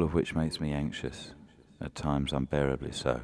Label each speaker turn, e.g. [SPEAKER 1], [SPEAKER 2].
[SPEAKER 1] all of which makes me anxious, at times unbearably so.